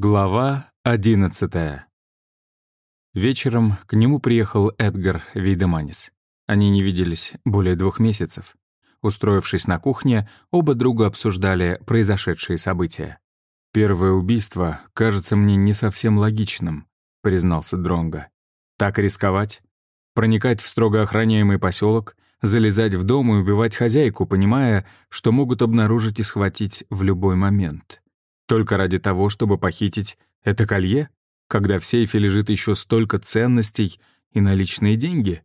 Глава одиннадцатая. Вечером к нему приехал Эдгар Вейдеманис. Они не виделись более двух месяцев. Устроившись на кухне, оба друга обсуждали произошедшие события. «Первое убийство кажется мне не совсем логичным», — признался Дронга. «Так рисковать? Проникать в строго охраняемый поселок, залезать в дом и убивать хозяйку, понимая, что могут обнаружить и схватить в любой момент. Только ради того, чтобы похитить это колье, когда в сейфе лежит еще столько ценностей и наличные деньги?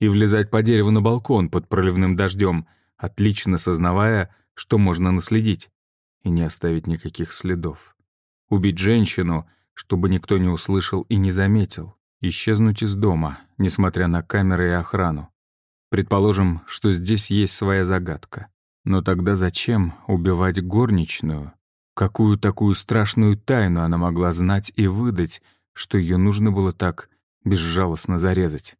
И влезать по дереву на балкон под проливным дождем, отлично сознавая, что можно наследить, и не оставить никаких следов. Убить женщину, чтобы никто не услышал и не заметил. Исчезнуть из дома, несмотря на камеры и охрану. Предположим, что здесь есть своя загадка. Но тогда зачем убивать горничную, Какую такую страшную тайну она могла знать и выдать, что ее нужно было так безжалостно зарезать?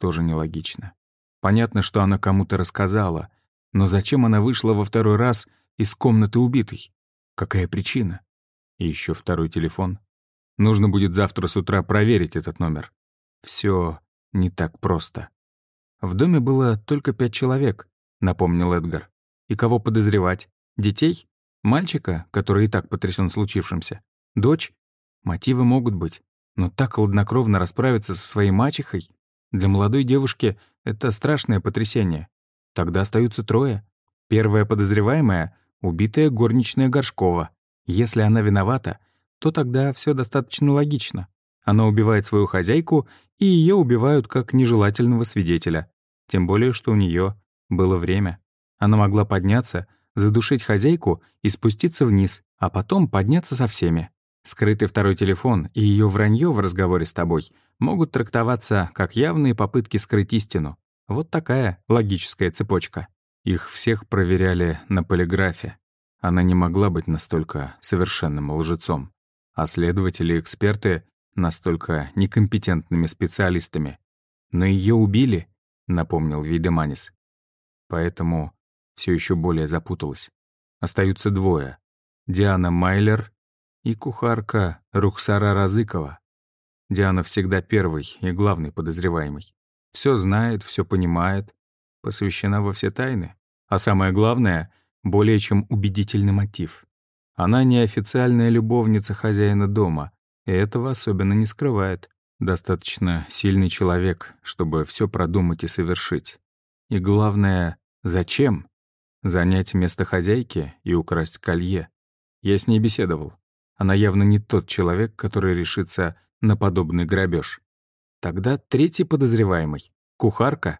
Тоже нелогично. Понятно, что она кому-то рассказала, но зачем она вышла во второй раз из комнаты убитой? Какая причина? И еще второй телефон. Нужно будет завтра с утра проверить этот номер. Все не так просто. В доме было только пять человек, напомнил Эдгар. И кого подозревать? Детей? Мальчика, который и так потрясен случившимся? Дочь? Мотивы могут быть. Но так хладнокровно расправиться со своей мачехой? Для молодой девушки это страшное потрясение. Тогда остаются трое. Первая подозреваемая — убитая горничная Горшкова. Если она виновата, то тогда все достаточно логично. Она убивает свою хозяйку, и ее убивают как нежелательного свидетеля. Тем более, что у нее было время. Она могла подняться, задушить хозяйку и спуститься вниз, а потом подняться со всеми. Скрытый второй телефон и ее вранье в разговоре с тобой могут трактоваться как явные попытки скрыть истину. Вот такая логическая цепочка. Их всех проверяли на полиграфе. Она не могла быть настолько совершенным лжецом. А следователи и эксперты настолько некомпетентными специалистами. Но ее убили, напомнил Видеманис. Поэтому все еще более запуталась. Остаются двое — Диана Майлер и кухарка Рухсара Разыкова. Диана всегда первый и главный подозреваемый. Все знает, все понимает, посвящена во все тайны. А самое главное — более чем убедительный мотив. Она неофициальная любовница хозяина дома, и этого особенно не скрывает. Достаточно сильный человек, чтобы все продумать и совершить. И главное, зачем? Занять место хозяйки и украсть колье. Я с ней беседовал. Она явно не тот человек, который решится на подобный грабеж. Тогда третий подозреваемый — кухарка.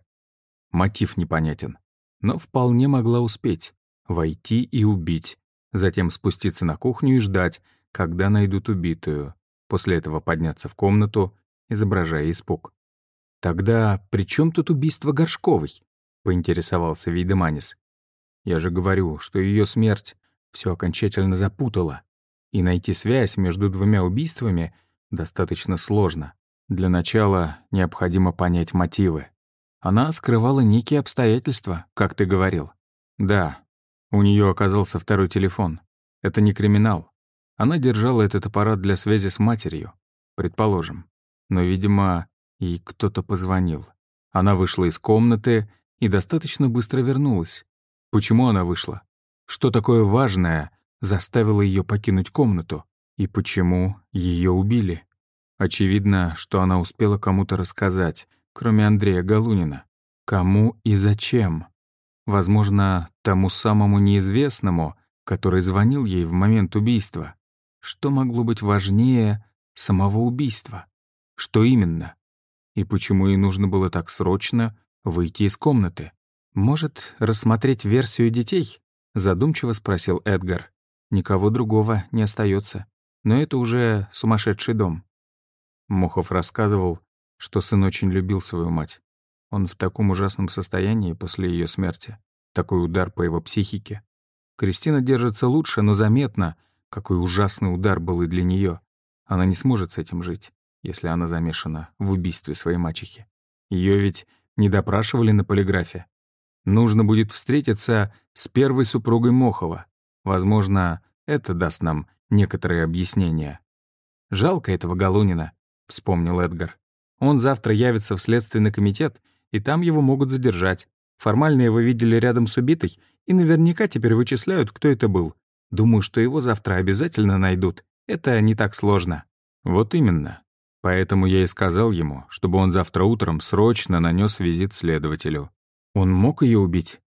Мотив непонятен. Но вполне могла успеть. Войти и убить. Затем спуститься на кухню и ждать, когда найдут убитую. После этого подняться в комнату, изображая испуг. «Тогда при чем тут убийство Горшковой?» — поинтересовался Вейдеманис. Я же говорю, что ее смерть все окончательно запутала, и найти связь между двумя убийствами достаточно сложно. Для начала необходимо понять мотивы. Она скрывала некие обстоятельства, как ты говорил. Да, у нее оказался второй телефон. Это не криминал. Она держала этот аппарат для связи с матерью, предположим. Но, видимо, ей кто-то позвонил. Она вышла из комнаты и достаточно быстро вернулась. Почему она вышла? Что такое важное заставило ее покинуть комнату? И почему ее убили? Очевидно, что она успела кому-то рассказать, кроме Андрея Галунина. Кому и зачем? Возможно, тому самому неизвестному, который звонил ей в момент убийства. Что могло быть важнее самого убийства? Что именно? И почему ей нужно было так срочно выйти из комнаты? «Может, рассмотреть версию детей?» — задумчиво спросил Эдгар. «Никого другого не остается. Но это уже сумасшедший дом». Мохов рассказывал, что сын очень любил свою мать. Он в таком ужасном состоянии после ее смерти. Такой удар по его психике. Кристина держится лучше, но заметно, какой ужасный удар был и для нее. Она не сможет с этим жить, если она замешана в убийстве своей мачехи. Ее ведь не допрашивали на полиграфе. Нужно будет встретиться с первой супругой Мохова. Возможно, это даст нам некоторые объяснения. Жалко этого Галунина», — вспомнил Эдгар. «Он завтра явится в следственный комитет, и там его могут задержать. Формально его видели рядом с убитой, и наверняка теперь вычисляют, кто это был. Думаю, что его завтра обязательно найдут. Это не так сложно». «Вот именно. Поэтому я и сказал ему, чтобы он завтра утром срочно нанес визит следователю. Он мог ее убить?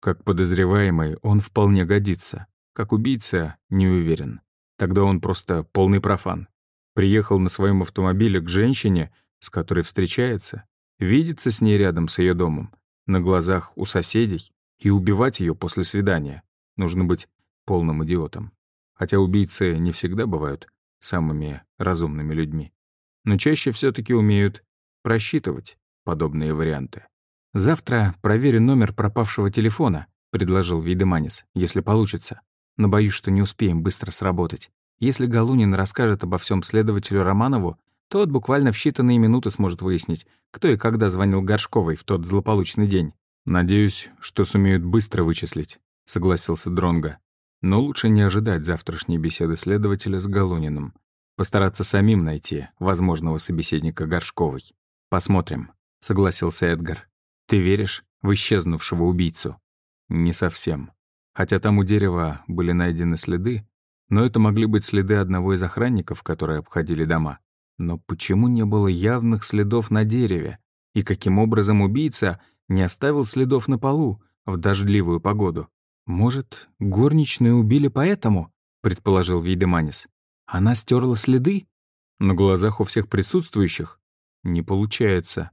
Как подозреваемый, он вполне годится. Как убийца, не уверен. Тогда он просто полный профан. Приехал на своем автомобиле к женщине, с которой встречается, видится с ней рядом с ее домом, на глазах у соседей, и убивать ее после свидания. Нужно быть полным идиотом. Хотя убийцы не всегда бывают самыми разумными людьми но чаще все-таки умеют просчитывать подобные варианты. «Завтра проверю номер пропавшего телефона», — предложил Вейдеманис, «если получится. Но боюсь, что не успеем быстро сработать. Если Галунин расскажет обо всем следователю Романову, тот буквально в считанные минуты сможет выяснить, кто и когда звонил Горшковой в тот злополучный день. «Надеюсь, что сумеют быстро вычислить», — согласился Дронга. «Но лучше не ожидать завтрашней беседы следователя с Галуниным. Постараться самим найти возможного собеседника Горшковой. Посмотрим, согласился Эдгар. Ты веришь в исчезнувшего убийцу? Не совсем. Хотя там у дерева были найдены следы, но это могли быть следы одного из охранников, которые обходили дома. Но почему не было явных следов на дереве? И каким образом убийца не оставил следов на полу в дождливую погоду? Может, горничную убили поэтому? предположил Вейдеманис. Она стерла следы? На глазах у всех присутствующих? Не получается.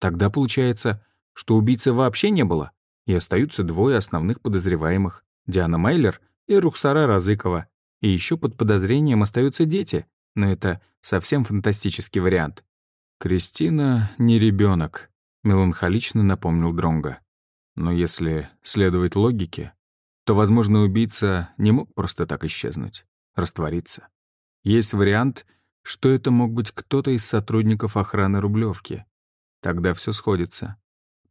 Тогда получается, что убийцы вообще не было, и остаются двое основных подозреваемых — Диана Майлер и Рухсара Разыкова. И еще под подозрением остаются дети, но это совсем фантастический вариант. «Кристина не ребенок, меланхолично напомнил Дронга. Но если следовать логике, то, возможно, убийца не мог просто так исчезнуть, раствориться. Есть вариант, что это мог быть кто-то из сотрудников охраны Рублевки. Тогда все сходится.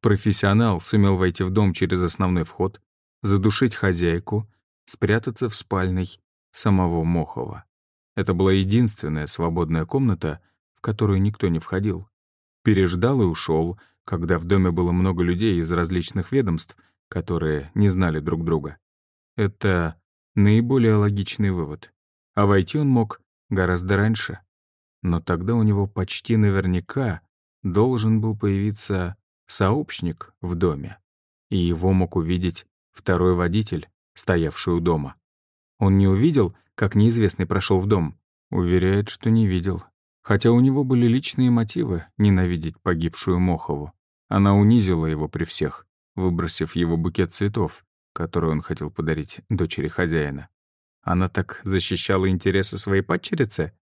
Профессионал сумел войти в дом через основной вход, задушить хозяйку, спрятаться в спальной самого Мохова. Это была единственная свободная комната, в которую никто не входил. Переждал и ушел, когда в доме было много людей из различных ведомств, которые не знали друг друга. Это наиболее логичный вывод. А войти он мог гораздо раньше. Но тогда у него почти наверняка должен был появиться сообщник в доме, и его мог увидеть второй водитель, стоявший у дома. Он не увидел, как неизвестный прошел в дом? Уверяет, что не видел. Хотя у него были личные мотивы ненавидеть погибшую Мохову. Она унизила его при всех, выбросив его букет цветов, который он хотел подарить дочери хозяина. Она так защищала интересы своей падчерицы?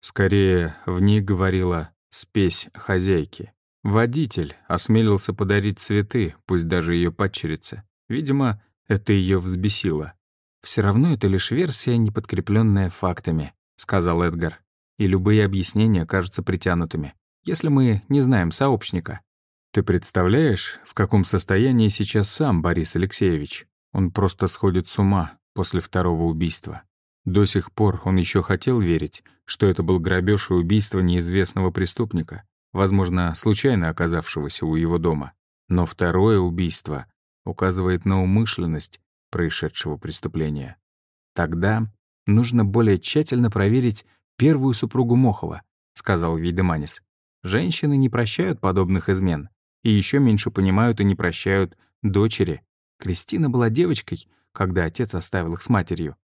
Скорее, в ней говорила спесь хозяйки. Водитель осмелился подарить цветы, пусть даже ее падчерице. Видимо, это ее взбесило. «Все равно это лишь версия, не подкрепленная фактами», — сказал Эдгар. «И любые объяснения кажутся притянутыми, если мы не знаем сообщника». «Ты представляешь, в каком состоянии сейчас сам Борис Алексеевич? Он просто сходит с ума, после второго убийства. До сих пор он еще хотел верить, что это был грабеж и убийство неизвестного преступника, возможно, случайно оказавшегося у его дома. Но второе убийство указывает на умышленность происшедшего преступления. Тогда нужно более тщательно проверить первую супругу Мохова, сказал Вейдеманис. Женщины не прощают подобных измен, и еще меньше понимают и не прощают дочери. Кристина была девочкой, когда отец оставил их с матерью.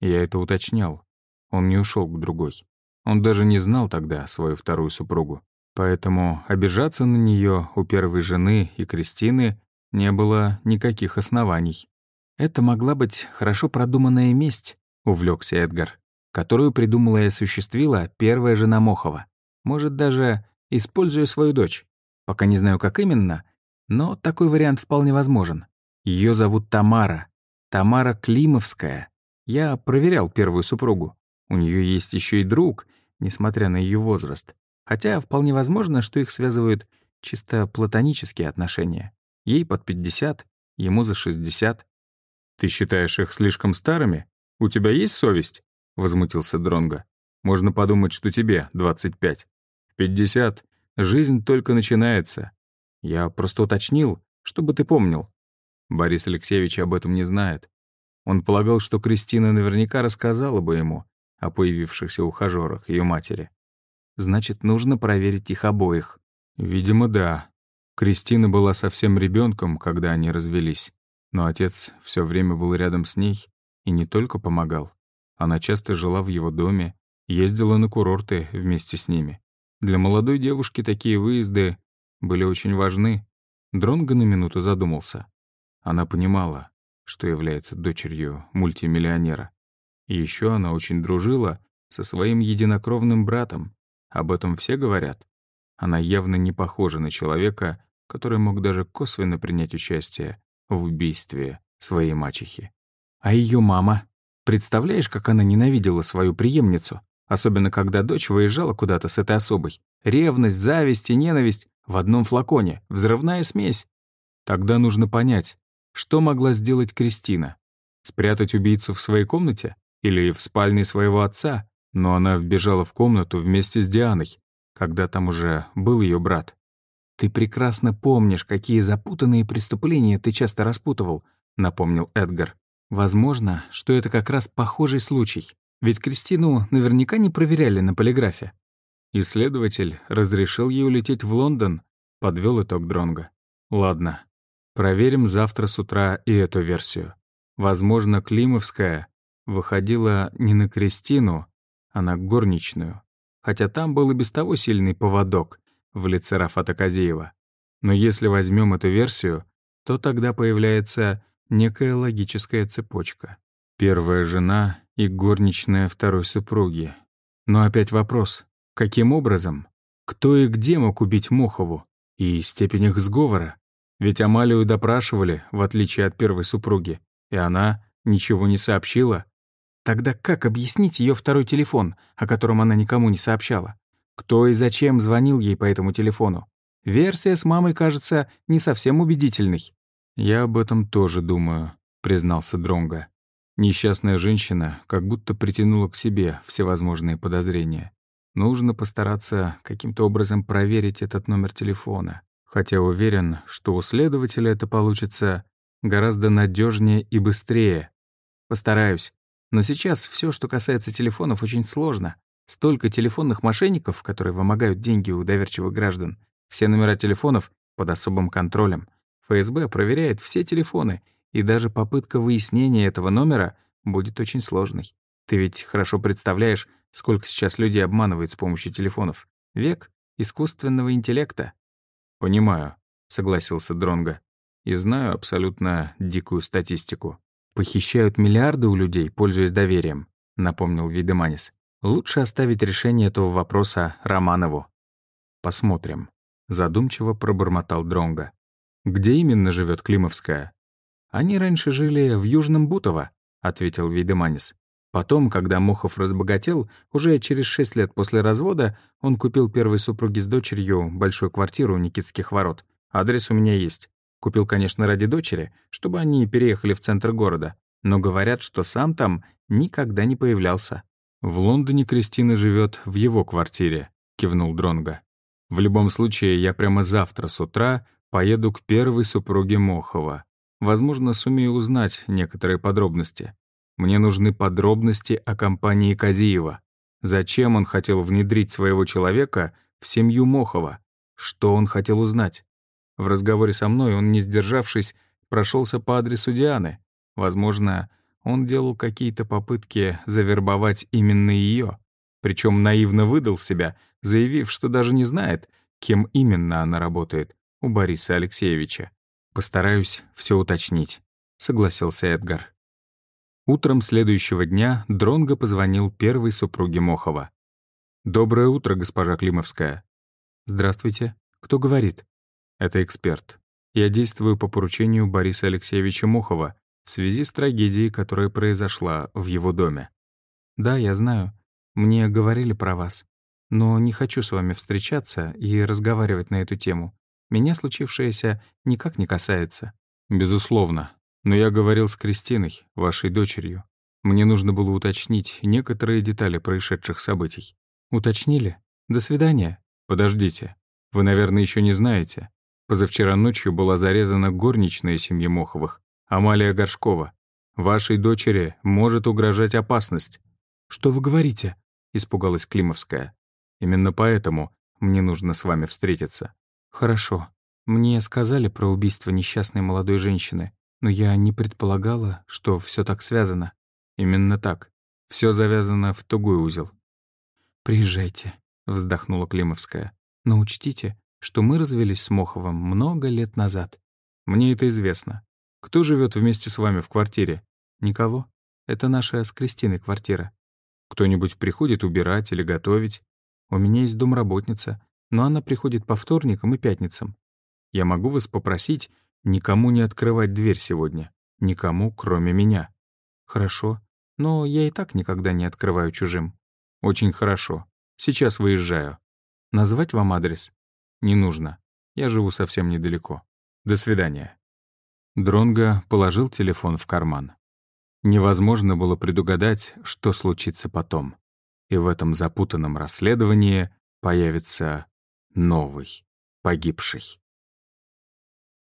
Я это уточнял. Он не ушел к другой. Он даже не знал тогда свою вторую супругу. Поэтому обижаться на нее у первой жены и Кристины не было никаких оснований. «Это могла быть хорошо продуманная месть», — увлекся Эдгар, которую придумала и осуществила первая жена Мохова. Может, даже используя свою дочь. Пока не знаю, как именно, но такой вариант вполне возможен. Ее зовут Тамара, Тамара Климовская. Я проверял первую супругу. У нее есть еще и друг, несмотря на ее возраст. Хотя вполне возможно, что их связывают чисто платонические отношения. Ей под 50, ему за 60. «Ты считаешь их слишком старыми? У тебя есть совесть?» — возмутился Дронго. Можно подумать, что тебе 25. В 50 жизнь только начинается. Я просто уточнил, чтобы ты помнил. Борис Алексеевич об этом не знает. Он полагал, что Кристина наверняка рассказала бы ему о появившихся ухажерах ее матери. Значит, нужно проверить их обоих. Видимо, да. Кристина была совсем ребенком, когда они развелись. Но отец все время был рядом с ней и не только помогал. Она часто жила в его доме, ездила на курорты вместе с ними. Для молодой девушки такие выезды были очень важны. Дронго на минуту задумался. Она понимала, что является дочерью мультимиллионера. И еще она очень дружила со своим единокровным братом. Об этом все говорят. Она явно не похожа на человека, который мог даже косвенно принять участие в убийстве своей мачехи. А ее мама? Представляешь, как она ненавидела свою преемницу? Особенно, когда дочь выезжала куда-то с этой особой. Ревность, зависть и ненависть в одном флаконе. Взрывная смесь. Тогда нужно понять, что могла сделать Кристина. Спрятать убийцу в своей комнате? Или в спальне своего отца? Но она вбежала в комнату вместе с Дианой, когда там уже был ее брат. «Ты прекрасно помнишь, какие запутанные преступления ты часто распутывал», — напомнил Эдгар. «Возможно, что это как раз похожий случай. Ведь Кристину наверняка не проверяли на полиграфе». Исследователь разрешил ей улететь в Лондон, подвел итог Дронга. «Ладно, проверим завтра с утра и эту версию. Возможно, Климовская выходила не на Кристину, а на горничную. Хотя там был и без того сильный поводок в лице Рафата Казеева. Но если возьмем эту версию, то тогда появляется некая логическая цепочка. Первая жена и горничная второй супруги. Но опять вопрос, каким образом? Кто и где мог убить Мохову? И степень их сговора? Ведь Амалию допрашивали, в отличие от первой супруги, и она ничего не сообщила. Тогда как объяснить ее второй телефон, о котором она никому не сообщала? Кто и зачем звонил ей по этому телефону? Версия с мамой кажется не совсем убедительной. «Я об этом тоже думаю», — признался Дронга. Несчастная женщина как будто притянула к себе всевозможные подозрения. Нужно постараться каким-то образом проверить этот номер телефона. Хотя уверен, что у следователя это получится гораздо надежнее и быстрее. Постараюсь. Но сейчас все, что касается телефонов, очень сложно. Столько телефонных мошенников, которые вымогают деньги у доверчивых граждан. Все номера телефонов под особым контролем. ФСБ проверяет все телефоны, и даже попытка выяснения этого номера будет очень сложной. Ты ведь хорошо представляешь, сколько сейчас людей обманывают с помощью телефонов. Век искусственного интеллекта. «Понимаю», — согласился Дронга. «И знаю абсолютно дикую статистику. «Похищают миллиарды у людей, пользуясь доверием», — напомнил Видеманис. «Лучше оставить решение этого вопроса Романову». «Посмотрим», — задумчиво пробормотал Дронга. «Где именно живет Климовская?» «Они раньше жили в Южном Бутово», — ответил Видеманис. Потом, когда Мохов разбогател, уже через шесть лет после развода, он купил первой супруге с дочерью большую квартиру у Никитских ворот. Адрес у меня есть. Купил, конечно, ради дочери, чтобы они переехали в центр города. Но говорят, что сам там никогда не появлялся. «В Лондоне Кристина живет в его квартире», — кивнул Дронга. «В любом случае, я прямо завтра с утра поеду к первой супруге Мохова. Возможно, сумею узнать некоторые подробности. Мне нужны подробности о компании Казиева. Зачем он хотел внедрить своего человека в семью Мохова? Что он хотел узнать? В разговоре со мной он, не сдержавшись, прошелся по адресу Дианы. Возможно, он делал какие-то попытки завербовать именно ее, причем наивно выдал себя, заявив, что даже не знает, кем именно она работает у Бориса Алексеевича. «Постараюсь все уточнить», — согласился Эдгар. Утром следующего дня Дронго позвонил первой супруге Мохова. «Доброе утро, госпожа Климовская». «Здравствуйте. Кто говорит?» Это эксперт. Я действую по поручению Бориса Алексеевича Мохова в связи с трагедией, которая произошла в его доме. Да, я знаю. Мне говорили про вас. Но не хочу с вами встречаться и разговаривать на эту тему. Меня случившееся никак не касается. Безусловно. Но я говорил с Кристиной, вашей дочерью. Мне нужно было уточнить некоторые детали происшедших событий. Уточнили? До свидания. Подождите. Вы, наверное, еще не знаете. Позавчера ночью была зарезана горничная семьи Моховых, Амалия Горшкова. Вашей дочери может угрожать опасность. «Что вы говорите?» — испугалась Климовская. «Именно поэтому мне нужно с вами встретиться». «Хорошо. Мне сказали про убийство несчастной молодой женщины, но я не предполагала, что все так связано». «Именно так. Все завязано в тугой узел». «Приезжайте», — вздохнула Климовская. «Но учтите, что мы развелись с Моховым много лет назад». «Мне это известно. Кто живет вместе с вами в квартире?» «Никого. Это наша с Кристиной квартира. Кто-нибудь приходит убирать или готовить? У меня есть домработница, но она приходит по вторникам и пятницам. Я могу вас попросить никому не открывать дверь сегодня. Никому, кроме меня. Хорошо. Но я и так никогда не открываю чужим. Очень хорошо. Сейчас выезжаю. Назвать вам адрес? Не нужно. Я живу совсем недалеко. До свидания. Дронго положил телефон в карман. Невозможно было предугадать, что случится потом. И в этом запутанном расследовании появится новый погибший.